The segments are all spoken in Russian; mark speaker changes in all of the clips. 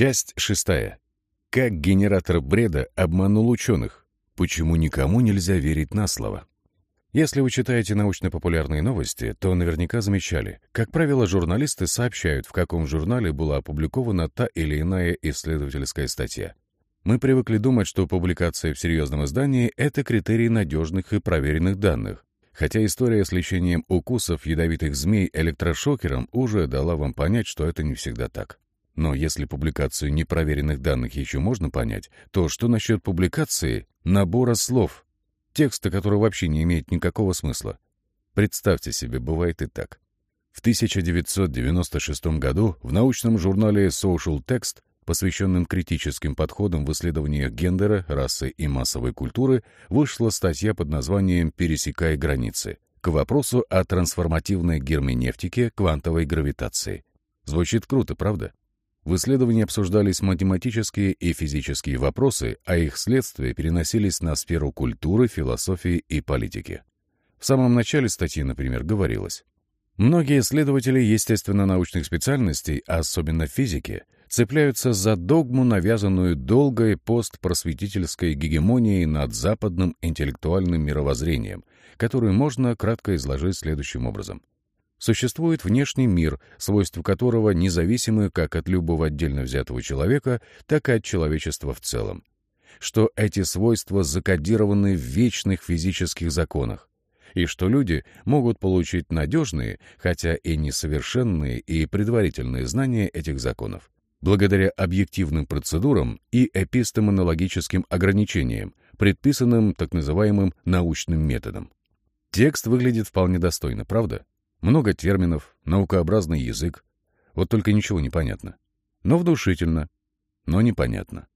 Speaker 1: Часть шестая. Как генератор бреда обманул ученых? Почему никому нельзя верить на слово? Если вы читаете научно-популярные новости, то наверняка замечали, как правило, журналисты сообщают, в каком журнале была опубликована та или иная исследовательская статья. Мы привыкли думать, что публикация в серьезном издании — это критерий надежных и проверенных данных, хотя история с лечением укусов ядовитых змей электрошокером уже дала вам понять, что это не всегда так. Но если публикацию непроверенных данных еще можно понять, то что насчет публикации набора слов, текста, который вообще не имеет никакого смысла? Представьте себе, бывает и так. В 1996 году в научном журнале Social Text, посвященном критическим подходам в исследованиях гендера, расы и массовой культуры, вышла статья под названием «Пересекая границы» к вопросу о трансформативной герменевтике квантовой гравитации. Звучит круто, правда? В исследовании обсуждались математические и физические вопросы, а их следствия переносились на сферу культуры, философии и политики. В самом начале статьи, например, говорилось, Многие исследователи естественно-научных специальностей, а особенно физики, цепляются за догму, навязанную долгой постпросветительской гегемонией над западным интеллектуальным мировоззрением, которую можно кратко изложить следующим образом. Существует внешний мир, свойства которого независимы как от любого отдельно взятого человека, так и от человечества в целом. Что эти свойства закодированы в вечных физических законах, и что люди могут получить надежные, хотя и несовершенные и предварительные знания этих законов, благодаря объективным процедурам и эпистемонологическим ограничениям, предписанным так называемым научным методом. Текст выглядит вполне достойно, правда? Много терминов, наукообразный язык. Вот только ничего не понятно. Но внушительно, но непонятно.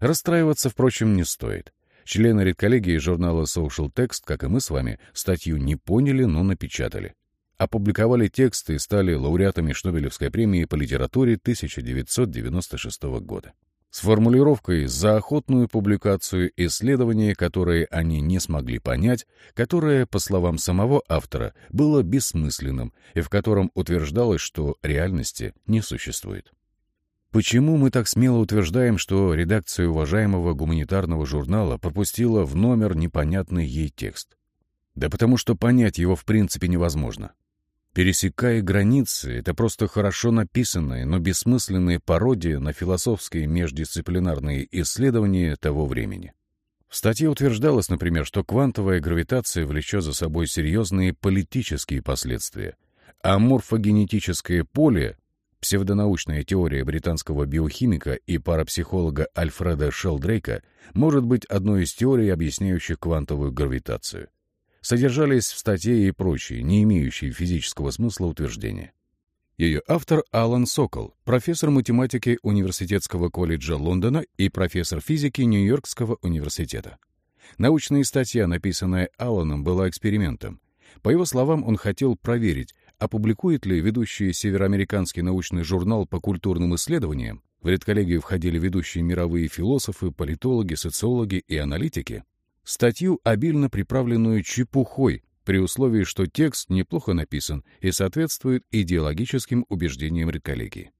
Speaker 1: Расстраиваться, впрочем, не стоит. Члены редколлегии журнала Social Text, как и мы с вами, статью не поняли, но напечатали. Опубликовали тексты и стали лауреатами Шнобелевской премии по литературе 1996 года с формулировкой за охотную публикацию исследования, которые они не смогли понять, которое, по словам самого автора, было бессмысленным и в котором утверждалось, что реальности не существует. Почему мы так смело утверждаем, что редакция уважаемого гуманитарного журнала пропустила в номер непонятный ей текст? Да потому что понять его в принципе невозможно. Пересекая границы — это просто хорошо написанная, но бессмысленная пародия на философские междисциплинарные исследования того времени. В статье утверждалось, например, что квантовая гравитация влечет за собой серьезные политические последствия, а морфогенетическое поле — псевдонаучная теория британского биохимика и парапсихолога Альфреда Шелдрейка — может быть одной из теорий, объясняющих квантовую гравитацию содержались в статье и прочие, не имеющие физического смысла утверждения. Ее автор Алан Сокол, профессор математики Университетского колледжа Лондона и профессор физики Нью-Йоркского университета. Научная статья, написанная Аланом, была экспериментом. По его словам, он хотел проверить, опубликует ли ведущий североамериканский научный журнал по культурным исследованиям, в редколлегию входили ведущие мировые философы, политологи, социологи и аналитики, статью, обильно приправленную чепухой, при условии, что текст неплохо написан и соответствует идеологическим убеждениям редколлегии.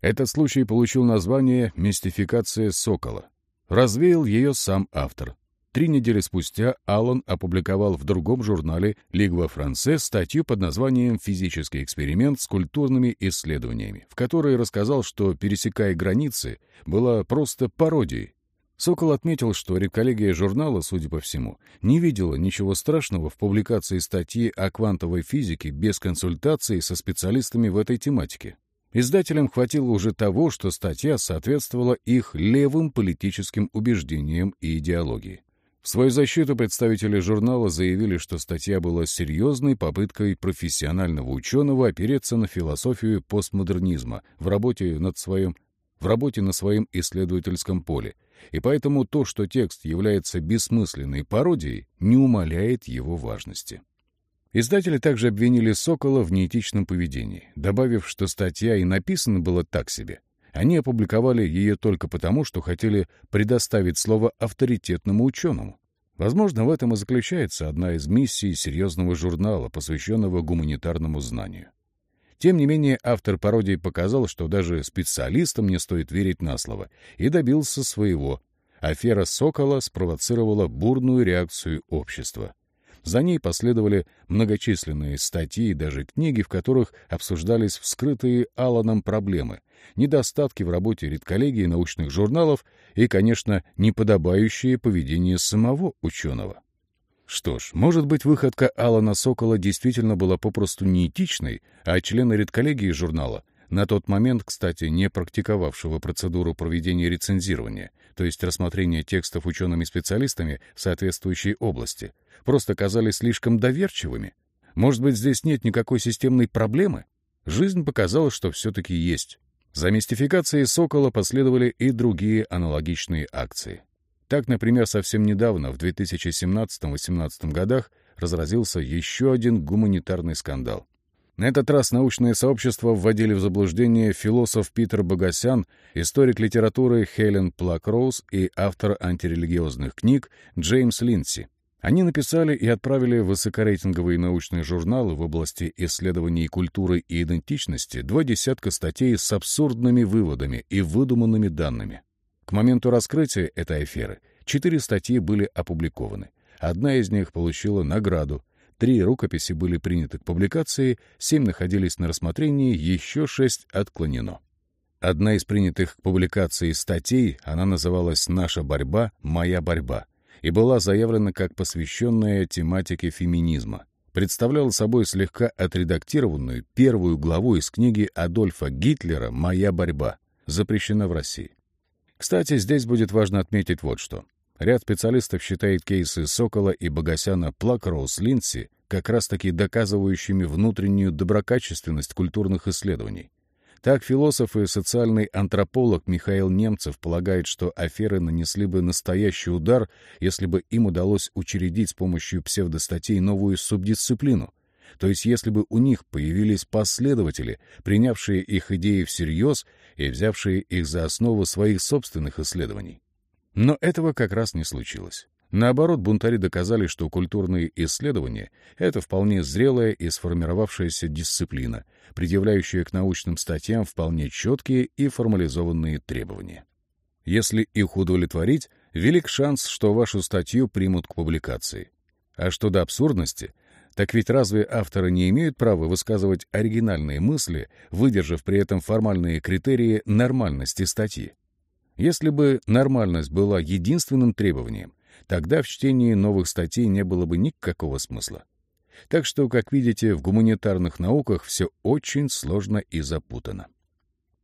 Speaker 1: Этот случай получил название «Мистификация сокола». Развеял ее сам автор. Три недели спустя Аллан опубликовал в другом журнале «Лигва Франце» статью под названием «Физический эксперимент с культурными исследованиями», в которой рассказал, что «Пересекая границы» была просто пародией, Сокол отметил, что редколлегия журнала, судя по всему, не видела ничего страшного в публикации статьи о квантовой физике без консультации со специалистами в этой тематике. Издателям хватило уже того, что статья соответствовала их левым политическим убеждениям и идеологии. В свою защиту представители журнала заявили, что статья была серьезной попыткой профессионального ученого опереться на философию постмодернизма в работе над своим в работе на своем исследовательском поле, и поэтому то, что текст является бессмысленной пародией, не умаляет его важности. Издатели также обвинили Сокола в неэтичном поведении, добавив, что статья и написана была так себе. Они опубликовали ее только потому, что хотели предоставить слово авторитетному ученому. Возможно, в этом и заключается одна из миссий серьезного журнала, посвященного гуманитарному знанию. Тем не менее, автор пародии показал, что даже специалистам не стоит верить на слово, и добился своего. Афера «Сокола» спровоцировала бурную реакцию общества. За ней последовали многочисленные статьи и даже книги, в которых обсуждались вскрытые Алланом проблемы, недостатки в работе редколлегии научных журналов и, конечно, неподобающее поведение самого ученого. Что ж, может быть, выходка Алана Сокола действительно была попросту неэтичной, а члены редколлегии журнала, на тот момент, кстати, не практиковавшего процедуру проведения рецензирования, то есть рассмотрения текстов учеными-специалистами соответствующей области, просто казались слишком доверчивыми. Может быть, здесь нет никакой системной проблемы? Жизнь показала, что все-таки есть. За мистификацией Сокола последовали и другие аналогичные акции. Так, например, совсем недавно, в 2017-18 годах, разразился еще один гуманитарный скандал. На этот раз научное сообщество вводили в заблуждение философ Питер Богосян, историк литературы Хелен Плакроуз и автор антирелигиозных книг Джеймс Линси. Они написали и отправили в высокорейтинговые научные журналы в области исследований культуры и идентичности два десятка статей с абсурдными выводами и выдуманными данными. К моменту раскрытия этой аферы четыре статьи были опубликованы. Одна из них получила награду, три рукописи были приняты к публикации, семь находились на рассмотрении, еще шесть отклонено. Одна из принятых к публикации статей, она называлась «Наша борьба. Моя борьба» и была заявлена как посвященная тематике феминизма. Представляла собой слегка отредактированную первую главу из книги Адольфа Гитлера «Моя борьба», запрещена в России. Кстати, здесь будет важно отметить вот что. Ряд специалистов считает кейсы Сокола и Богосяна Плакроус Линдси как раз-таки доказывающими внутреннюю доброкачественность культурных исследований. Так философ и социальный антрополог Михаил Немцев полагает, что аферы нанесли бы настоящий удар, если бы им удалось учредить с помощью псевдостатей новую субдисциплину, то есть если бы у них появились последователи, принявшие их идеи всерьез и взявшие их за основу своих собственных исследований. Но этого как раз не случилось. Наоборот, бунтари доказали, что культурные исследования — это вполне зрелая и сформировавшаяся дисциплина, предъявляющая к научным статьям вполне четкие и формализованные требования. Если их удовлетворить, велик шанс, что вашу статью примут к публикации. А что до абсурдности, так ведь разве авторы не имеют права высказывать оригинальные мысли, выдержав при этом формальные критерии нормальности статьи? Если бы нормальность была единственным требованием, тогда в чтении новых статей не было бы никакого смысла. Так что, как видите, в гуманитарных науках все очень сложно и запутано.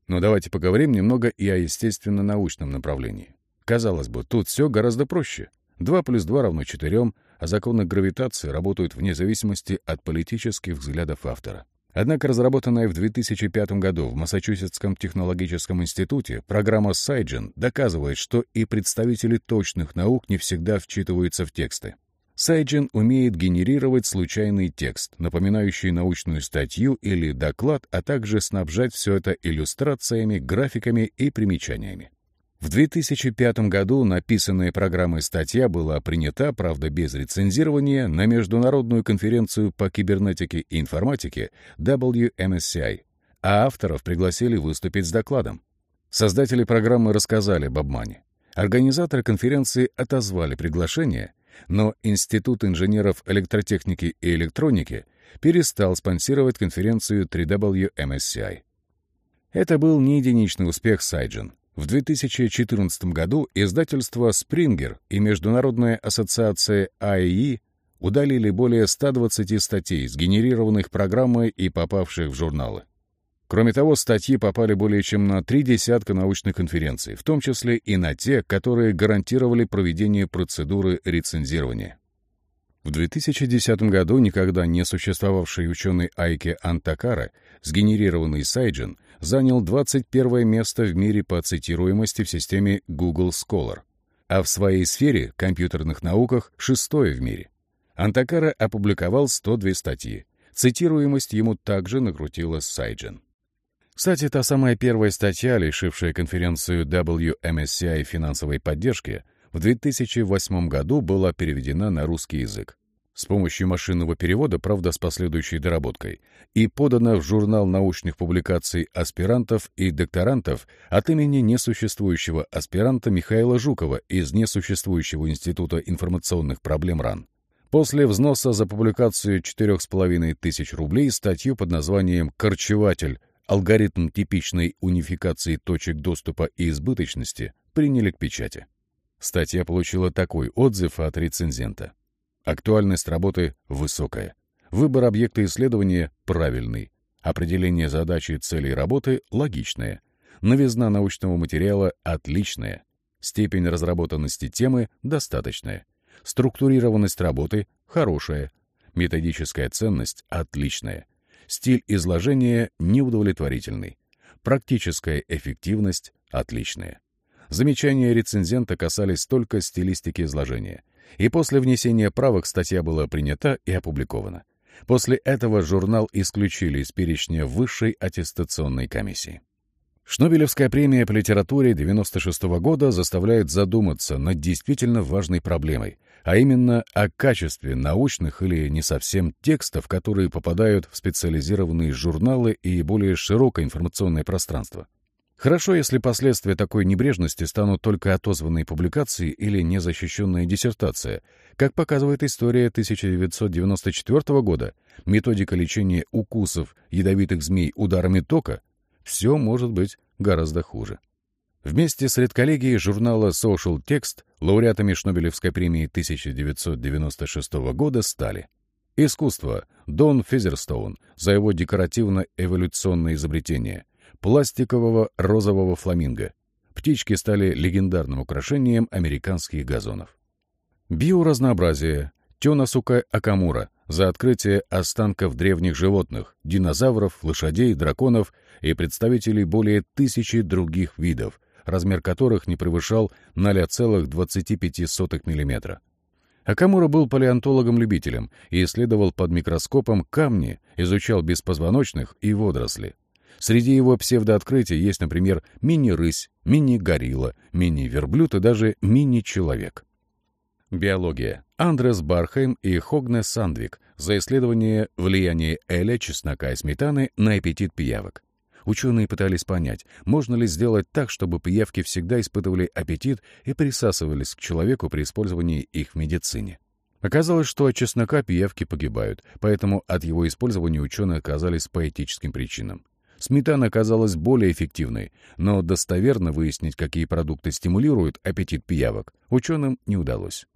Speaker 1: Но давайте поговорим немного и о естественно-научном направлении. Казалось бы, тут все гораздо проще. 2 плюс 2 равно 4, а законы гравитации работают вне зависимости от политических взглядов автора. Однако разработанная в 2005 году в Массачусетском технологическом институте программа Сайджен доказывает, что и представители точных наук не всегда вчитываются в тексты. Сайджен умеет генерировать случайный текст, напоминающий научную статью или доклад, а также снабжать все это иллюстрациями, графиками и примечаниями. В 2005 году написанная программой статья была принята, правда без рецензирования, на Международную конференцию по кибернетике и информатике WMSCI, а авторов пригласили выступить с докладом. Создатели программы рассказали об обмане. Организаторы конференции отозвали приглашение, но Институт инженеров электротехники и электроники перестал спонсировать конференцию 3WMSCI. Это был не единичный успех Сайджен. В 2014 году издательство Springer и Международная ассоциация АИИ удалили более 120 статей, сгенерированных программой и попавших в журналы. Кроме того, статьи попали более чем на три десятка научных конференций, в том числе и на те, которые гарантировали проведение процедуры рецензирования. В 2010 году никогда не существовавший ученый Айке Антакара, сгенерированный Сайджин, занял 21 место в мире по цитируемости в системе Google Scholar, а в своей сфере, компьютерных науках, шестое в мире. Антакара опубликовал 102 статьи. Цитируемость ему также накрутила Сайджин. Кстати, та самая первая статья, лишившая конференцию WMSCI финансовой поддержки, в 2008 году была переведена на русский язык. С помощью машинного перевода, правда, с последующей доработкой, и подано в журнал научных публикаций аспирантов и докторантов от имени несуществующего аспиранта Михаила Жукова из несуществующего Института информационных проблем РАН. После взноса за публикацию 4,5 тысяч рублей статью под названием «Корчеватель. Алгоритм типичной унификации точек доступа и избыточности» приняли к печати. Статья получила такой отзыв от рецензента. Актуальность работы высокая. Выбор объекта исследования правильный. Определение задачи и целей работы логичное. Новизна научного материала отличная. Степень разработанности темы достаточная. Структурированность работы хорошая. Методическая ценность отличная. Стиль изложения неудовлетворительный. Практическая эффективность отличная. Замечания рецензента касались только стилистики изложения. И после внесения правок статья была принята и опубликована. После этого журнал исключили из перечня высшей аттестационной комиссии. Шнобелевская премия по литературе 96 -го года заставляет задуматься над действительно важной проблемой, а именно о качестве научных или не совсем текстов, которые попадают в специализированные журналы и более широкое информационное пространство. Хорошо, если последствия такой небрежности станут только отозванные публикации или незащищенная диссертация. Как показывает история 1994 года, методика лечения укусов ядовитых змей ударами тока, все может быть гораздо хуже. Вместе с редколлегией журнала Social Text лауреатами Шнобелевской премии 1996 года стали Искусство Дон Физерстоун за его декоративно-эволюционное изобретение — пластикового розового фламинго. Птички стали легендарным украшением американских газонов. Биоразнообразие. Тёнасука Акамура за открытие останков древних животных, динозавров, лошадей, драконов и представителей более тысячи других видов, размер которых не превышал 0,25 мм. Акамура был палеонтологом-любителем и исследовал под микроскопом камни, изучал беспозвоночных и водоросли. Среди его псевдооткрытий есть, например, мини-рысь, мини-горилла, мини-верблюд и даже мини-человек. Биология. Андрес Бархайм и Хогне Сандвик за исследование влияния эля, чеснока и сметаны на аппетит пиявок. Ученые пытались понять, можно ли сделать так, чтобы пиявки всегда испытывали аппетит и присасывались к человеку при использовании их в медицине. Оказалось, что от чеснока пиявки погибают, поэтому от его использования ученые оказались по этическим причинам. Сметана оказалась более эффективной, но достоверно выяснить, какие продукты стимулируют аппетит пиявок, ученым не удалось.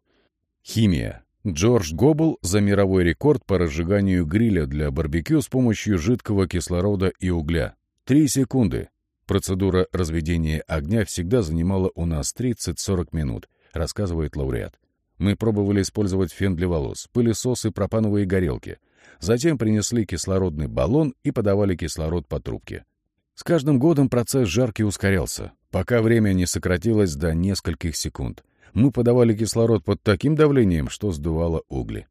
Speaker 1: Химия. Джордж Гоббл за мировой рекорд по разжиганию гриля для барбекю с помощью жидкого кислорода и угля. Три секунды. Процедура разведения огня всегда занимала у нас 30-40 минут, рассказывает лауреат. Мы пробовали использовать фен для волос, пылесосы, пропановые горелки — Затем принесли кислородный баллон и подавали кислород по трубке. С каждым годом процесс жарки ускорялся, пока время не сократилось до нескольких секунд. Мы подавали кислород под таким давлением, что сдувало угли.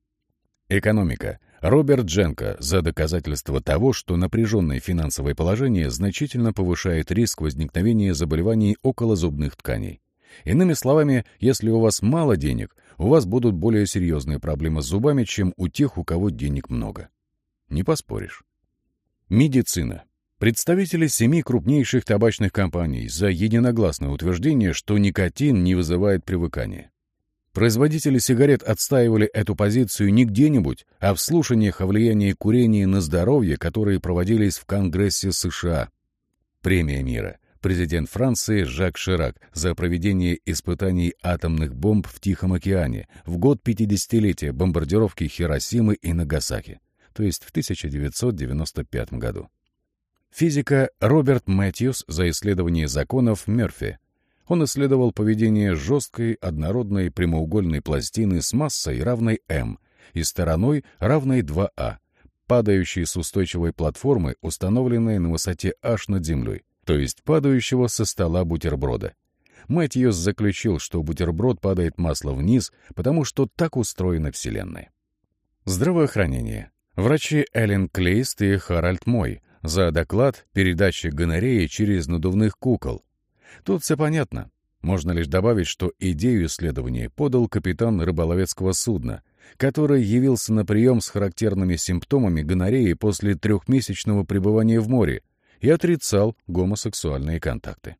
Speaker 1: Экономика. Роберт Дженко за доказательство того, что напряженное финансовое положение значительно повышает риск возникновения заболеваний околозубных тканей. Иными словами, если у вас мало денег, у вас будут более серьезные проблемы с зубами, чем у тех, у кого денег много. Не поспоришь. Медицина. Представители семи крупнейших табачных компаний за единогласное утверждение, что никотин не вызывает привыкания. Производители сигарет отстаивали эту позицию не где-нибудь, а в слушаниях о влиянии курения на здоровье, которые проводились в Конгрессе США. Премия мира президент Франции Жак Ширак за проведение испытаний атомных бомб в Тихом океане в год 50-летия бомбардировки Хиросимы и Нагасаки, то есть в 1995 году. Физика Роберт Мэтьюс за исследование законов Мерфи. Он исследовал поведение жесткой однородной прямоугольной пластины с массой равной m и стороной равной 2a, падающей с устойчивой платформы, установленной на высоте h над землей то есть падающего со стола бутерброда. Мэтьюс заключил, что бутерброд падает масло вниз, потому что так устроена Вселенная. Здравоохранение. Врачи Эллен Клейст и Харальд Мой за доклад передачи гонореи через надувных кукол. Тут все понятно. Можно лишь добавить, что идею исследования подал капитан рыболовецкого судна, который явился на прием с характерными симптомами гонореи после трехмесячного пребывания в море и отрицал гомосексуальные контакты.